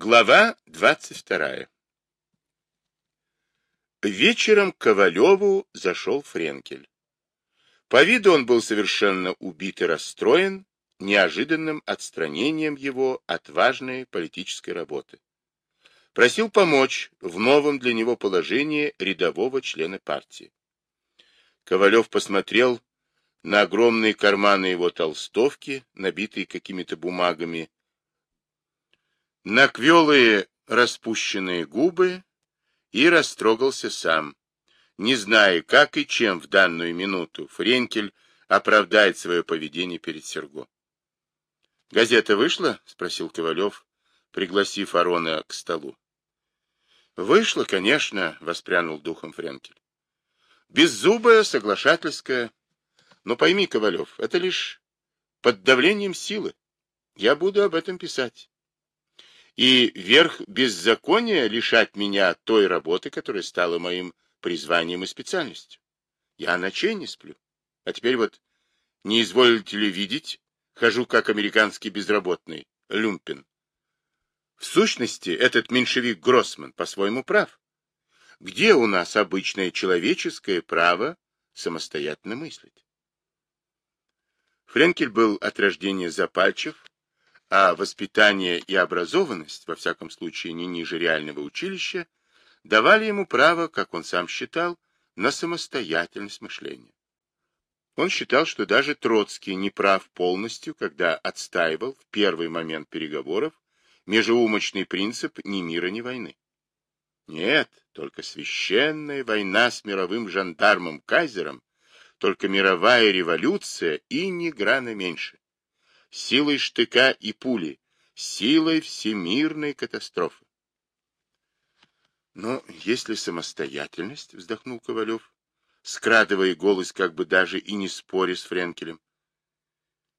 Глава 22. Вечером к Ковалеву зашел Френкель. По виду он был совершенно убит и расстроен неожиданным отстранением его от важной политической работы. Просил помочь в новом для него положении рядового члена партии. Ковалев посмотрел на огромные карманы его толстовки, набитые какими-то бумагами, на квелые распущенные губы и растрогался сам, не зная, как и чем в данную минуту Френкель оправдает свое поведение перед Серго. «Газета вышла?» — спросил Ковалев, пригласив Арона к столу. «Вышла, конечно», — воспрянул духом Френкель. «Беззубая, соглашательская. Но пойми, Ковалев, это лишь под давлением силы. Я буду об этом писать. И верх беззакония лишать меня той работы, которая стала моим призванием и специальностью. Я ночей не сплю. А теперь вот, не изволите ли видеть, хожу как американский безработный, люмпин. В сущности, этот меньшевик Гроссман по-своему прав. Где у нас обычное человеческое право самостоятельно мыслить? Френкель был от рождения запальчив, а воспитание и образованность, во всяком случае не ниже реального училища, давали ему право, как он сам считал, на самостоятельность мышления. Он считал, что даже Троцкий не прав полностью, когда отстаивал в первый момент переговоров межеумочный принцип ни мира, ни войны. Нет, только священная война с мировым жандармом Кайзером только мировая революция и ни грана меньше. Силой штыка и пули, силой всемирной катастрофы. Но если самостоятельность, вздохнул Ковалев, скрадывая голос, как бы даже и не споря с Френкелем,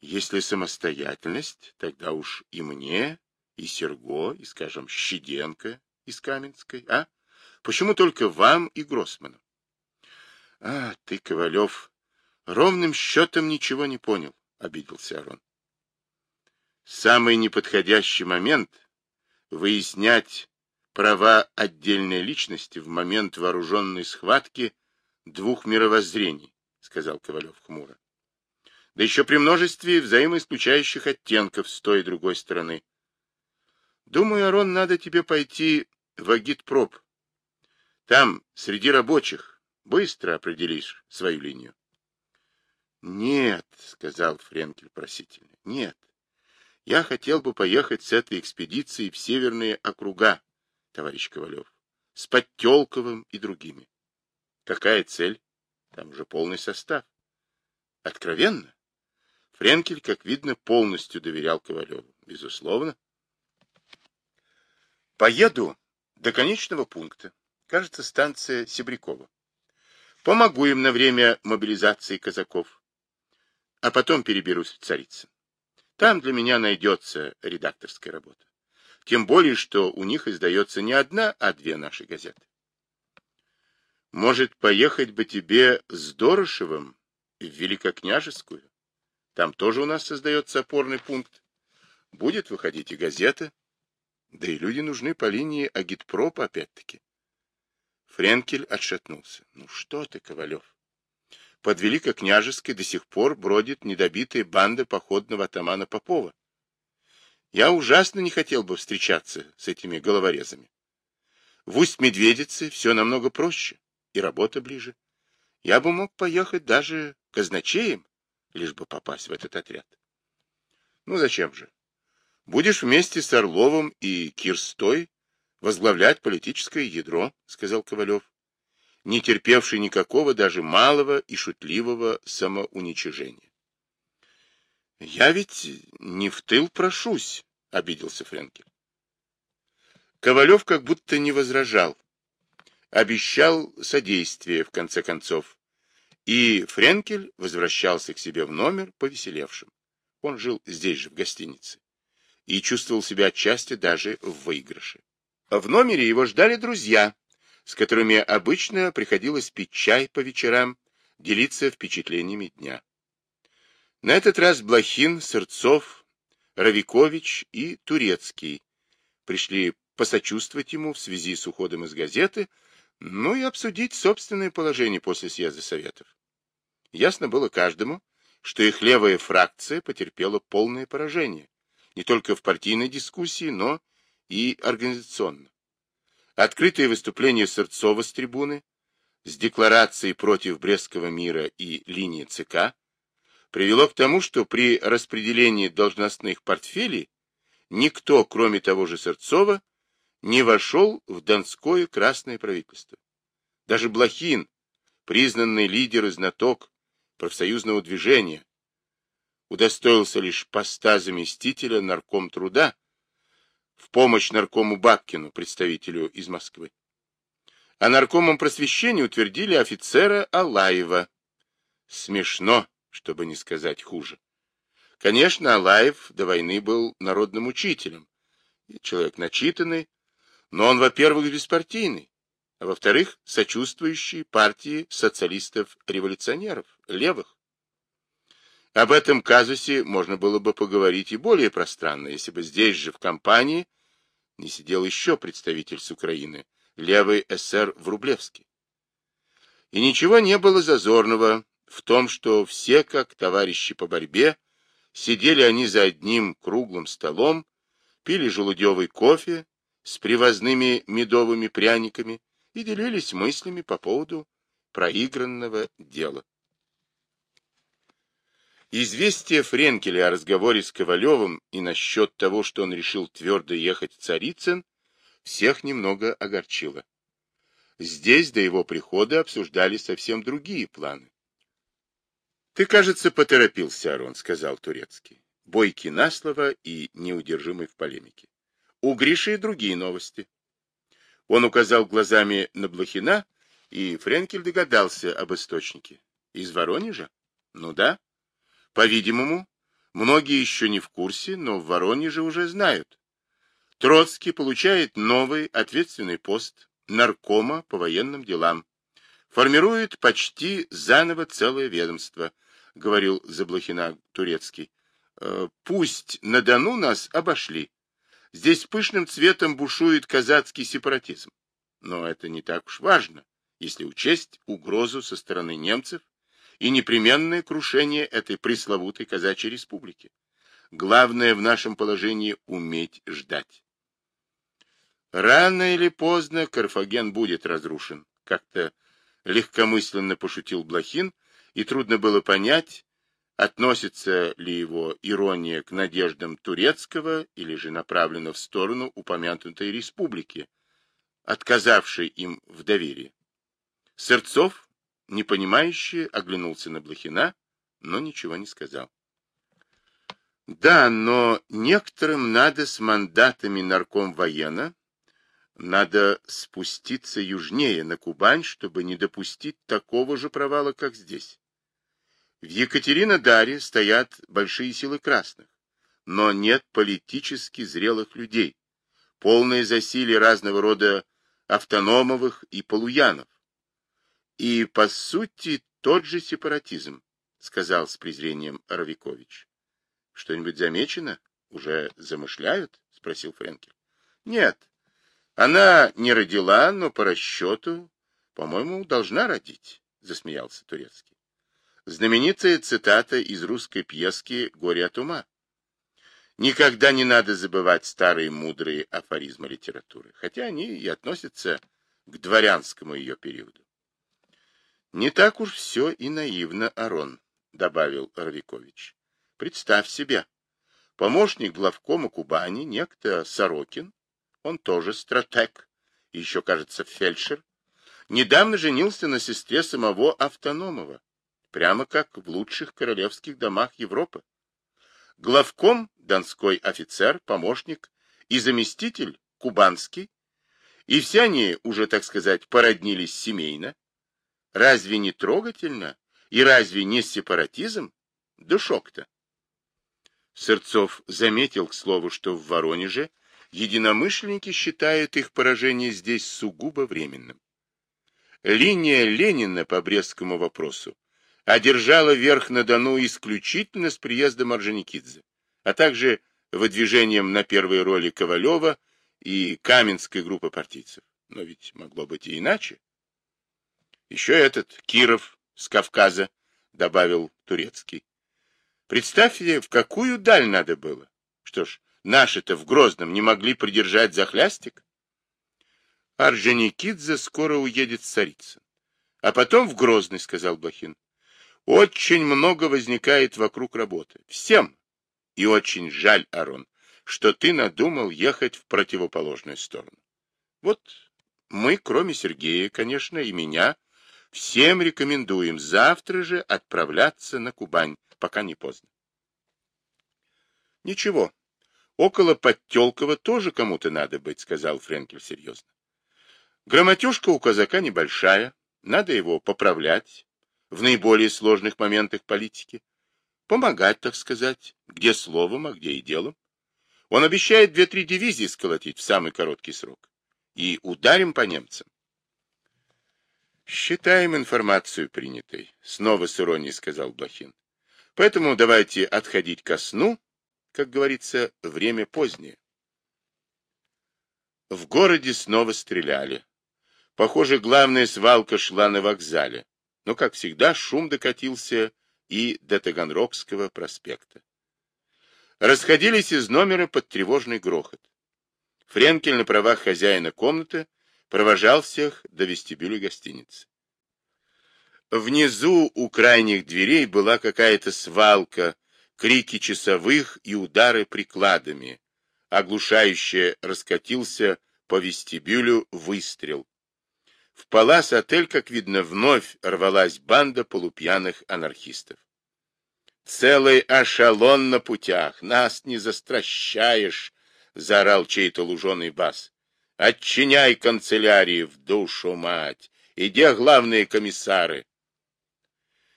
если самостоятельность, тогда уж и мне, и Серго, и, скажем, Щеденко из Каменской, а? Почему только вам и Гроссману? А, ты, Ковалев, ровным счетом ничего не понял, — обиделся Арон. Самый неподходящий момент выяснять права отдельной личности в момент вооруженной схватки двух мировоззрений, — сказал Ковалев хмуро. Да еще при множестве взаимоисключающих оттенков с той и другой стороны. Думаю, Арон, надо тебе пойти в агитпроп. Там, среди рабочих, Быстро определишь свою линию. Нет, сказал Френкель просительно. Нет. Я хотел бы поехать с этой экспедицией в северные округа, товарищ Ковалев, с Подтелковым и другими. Какая цель? Там уже полный состав. Откровенно? Френкель, как видно, полностью доверял Ковалеву. Безусловно. Поеду до конечного пункта. Кажется, станция Себрякова. Помогу им на время мобилизации казаков. А потом переберусь в Царицын. Там для меня найдется редакторская работа. Тем более, что у них издается не одна, а две наши газеты. Может, поехать бы тебе с Дорошевым в Великокняжескую? Там тоже у нас создается опорный пункт. Будет выходить и газета. Да и люди нужны по линии агитпропа опять-таки. Френкель отшатнулся. Ну что ты, Ковалев? Под Великокняжеской до сих пор бродит недобитая банда походного атамана Попова. Я ужасно не хотел бы встречаться с этими головорезами. В Усть-Медведице все намного проще, и работа ближе. Я бы мог поехать даже казначеем, лишь бы попасть в этот отряд. Ну зачем же? Будешь вместе с Орловым и Кирстой возглавлять политическое ядро, сказал Ковалев, не терпевший никакого даже малого и шутливого самоуничижения. Я ведь не в тыл прошусь, обиделся Френкель. Ковалев как будто не возражал, обещал содействие в конце концов, и Френкель возвращался к себе в номер повеселевшим. Он жил здесь же, в гостинице, и чувствовал себя отчасти даже в выигрыше. В номере его ждали друзья, с которыми обычно приходилось пить чай по вечерам, делиться впечатлениями дня. На этот раз Блохин, Сырцов, Равикович и Турецкий пришли посочувствовать ему в связи с уходом из газеты, ну и обсудить собственное положение после съезда Советов. Ясно было каждому, что их левая фракция потерпела полное поражение, не только в партийной дискуссии, но и организационно. Открытое выступление Сырцова с трибуны, с декларацией против Брестского мира и линии ЦК, привело к тому, что при распределении должностных портфелей никто, кроме того же Сырцова, не вошел в Донское красное правительство. Даже Блохин, признанный лидер и знаток профсоюзного движения, удостоился лишь поста заместителя нарком труда в помощь наркому Бабкину, представителю из Москвы. А наркомом просвещения утвердили офицера Алаева. Смешно, чтобы не сказать хуже. Конечно, Алаев до войны был народным учителем, человек начитанный, но он, во-первых, беспартийный, а во-вторых, сочувствующий партии социалистов-революционеров, левых. Об этом казусе можно было бы поговорить и более пространно, если бы здесь же, в компании, не сидел еще представитель с Украины, левый эсер Врублевский. И ничего не было зазорного в том, что все, как товарищи по борьбе, Сидели они за одним круглым столом, пили желудевый кофе с привозными медовыми пряниками и делились мыслями по поводу проигранного дела. Известие Френкеля о разговоре с Ковалевым и насчет того, что он решил твердо ехать в Царицын, всех немного огорчило. Здесь до его прихода обсуждали совсем другие планы. — Ты, кажется, поторопился, Арон, — сказал Турецкий. Бойкий на слово и неудержимый в полемике. У Гриши и другие новости. Он указал глазами на Блохина, и Френкель догадался об источнике. Из Воронежа? Ну да. По-видимому, многие еще не в курсе, но в Воронеже уже знают. Троцкий получает новый ответственный пост наркома по военным делам. Формирует почти заново целое ведомство, — говорил Заблохина турецкий. «Э, — Пусть на Дону нас обошли. Здесь пышным цветом бушует казацкий сепаратизм. Но это не так уж важно, если учесть угрозу со стороны немцев и непременное крушение этой пресловутой казачьей республики. Главное в нашем положении — уметь ждать. Рано или поздно Карфаген будет разрушен, как-то легкомысленно пошутил Блохин, и трудно было понять, относится ли его ирония к надеждам Турецкого или же направлена в сторону упомянутой республики, отказавшей им в доверии. Сырцов, непонимающе, оглянулся на Блохина, но ничего не сказал. Да, но некоторым надо с мандатами нарком воена надо спуститься южнее, на Кубань, чтобы не допустить такого же провала, как здесь. В Екатеринодаре стоят большие силы красных, но нет политически зрелых людей, полное засилие разного рода автономовых и полуянов. И, по сути, тот же сепаратизм, сказал с презрением Равикович. Что-нибудь замечено? Уже замышляют? спросил Френкель. Нет, она не родила, но по расчету, по-моему, должна родить, засмеялся Турецкий. Знаменитая цитата из русской пьески «Горе от ума». Никогда не надо забывать старые мудрые афоризмы литературы, хотя они и относятся к дворянскому ее периоду. «Не так уж все и наивно, Арон», — добавил Равикович. «Представь себе, помощник главкома Кубани, некто Сорокин, он тоже стратег, еще, кажется, фельдшер, недавно женился на сестре самого Автономова прямо как в лучших королевских домах Европы. Главком – донской офицер, помощник и заместитель – кубанский, и все они уже, так сказать, породнились семейно. Разве не трогательно? И разве не сепаратизм? Да шок-то. Сырцов заметил, к слову, что в Воронеже единомышленники считают их поражение здесь сугубо временным. Линия Ленина по Брестскому вопросу одержала верх на Дону исключительно с приездом Орджоникидзе, а также выдвижением на первой роли Ковалева и Каменской группы партийцев. Но ведь могло быть и иначе. Еще этот Киров с Кавказа, добавил Турецкий. Представьте, в какую даль надо было. Что ж, наши-то в Грозном не могли придержать захлястик. Орджоникидзе скоро уедет в. А потом в Грозный, сказал Блохин. Очень много возникает вокруг работы. Всем. И очень жаль, Арон, что ты надумал ехать в противоположную сторону. Вот мы, кроме Сергея, конечно, и меня, всем рекомендуем завтра же отправляться на Кубань, пока не поздно. Ничего, около Подтелкова тоже кому-то надо быть, сказал Френкель серьезно. Грамотежка у казака небольшая, надо его поправлять в наиболее сложных моментах политики, помогать, так сказать, где словом, а где и делом. Он обещает две-три дивизии сколотить в самый короткий срок. И ударим по немцам. Считаем информацию принятой, снова с иронией сказал Блохин. Поэтому давайте отходить ко сну, как говорится, время позднее. В городе снова стреляли. Похоже, главная свалка шла на вокзале. Но, как всегда, шум докатился и до Таганрогского проспекта. Расходились из номера под тревожный грохот. Френкель на правах хозяина комнаты провожал всех до вестибюля гостиницы. Внизу у крайних дверей была какая-то свалка, крики часовых и удары прикладами. Оглушающе раскатился по вестибюлю выстрел. В палас-отель, как видно, вновь рвалась банда полупьяных анархистов. Целый эшелон на путях, нас не застращаешь, — заорал чей-то луженый бас. Отчиняй канцелярии в душу, мать! И где главные комиссары?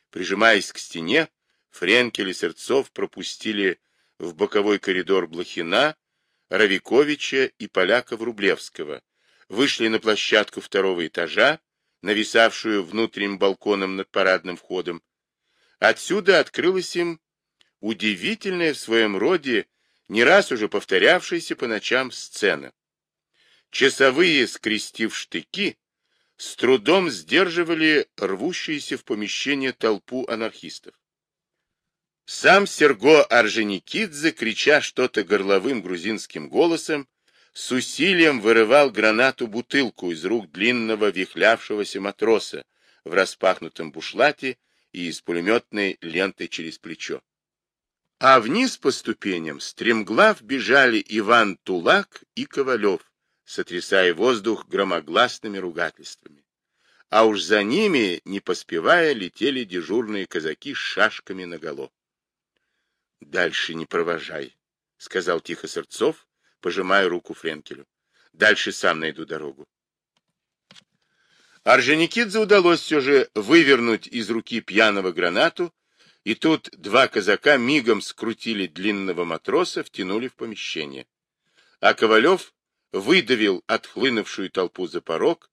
Прижимаясь к стене, Френкель и Сердцов пропустили в боковой коридор Блохина, Равиковича и Поляка-Врублевского, вышли на площадку второго этажа, нависавшую внутренним балконом над парадным входом. Отсюда открылась им удивительная в своем роде, не раз уже повторявшаяся по ночам сцена. Часовые, скрестив штыки, с трудом сдерживали рвущуюся в помещение толпу анархистов. Сам Серго Орджоникидзе, крича что-то горловым грузинским голосом, с усилием вырывал гранату-бутылку из рук длинного вихлявшегося матроса в распахнутом бушлате и с пулеметной лентой через плечо. А вниз по ступеням стремглав бежали Иван Тулак и Ковалев, сотрясая воздух громогласными ругательствами. А уж за ними, не поспевая, летели дежурные казаки с шашками наголо. — Дальше не провожай, — сказал тихо Сырцов, пожимая руку Френкелю. Дальше сам найду дорогу. Орджоникидзе удалось все же вывернуть из руки пьяного гранату, и тут два казака мигом скрутили длинного матроса, втянули в помещение. А Ковалев выдавил отхлынувшую толпу за порог,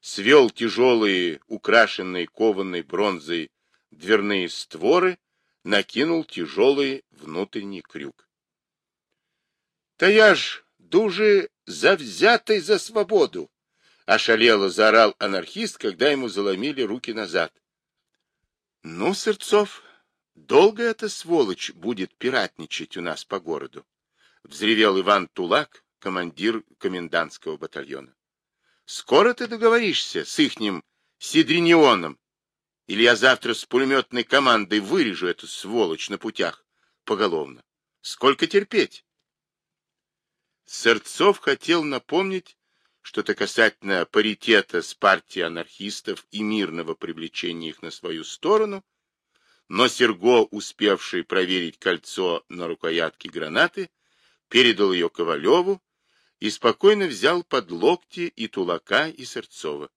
свел тяжелые, украшенные кованой бронзой дверные створы, накинул тяжелый внутренний крюк. Та я ж дуже завзятый за свободу, ошалело заорал анархист, когда ему заломили руки назад. Ну, Сырцов, долго эта сволочь будет пиратничать у нас по городу? Взревел Иван Тулак, командир комендантского батальона. Скоро ты договоришься с ихним Сидринионом, или я завтра с пулеметной командой вырежу эту сволочь на путях поголовно. Сколько терпеть? Сырцов хотел напомнить что-то касательно паритета с партией анархистов и мирного привлечения их на свою сторону, но Серго, успевший проверить кольцо на рукоятке гранаты, передал ее Ковалеву и спокойно взял под локти и Тулака, и Сырцова.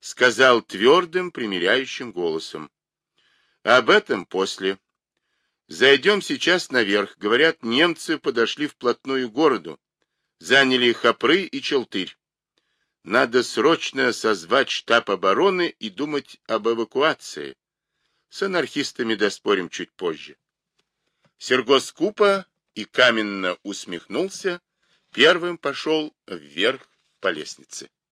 Сказал твердым, примиряющим голосом. Об этом после. Зайдем сейчас наверх. Говорят, немцы подошли вплотную к городу заняли Хапры и Челтырь. Надо срочно созвать штаб обороны и думать об эвакуации. С анархистами доспорим чуть позже. Серго скупо и каменно усмехнулся, первым пошел вверх по лестнице.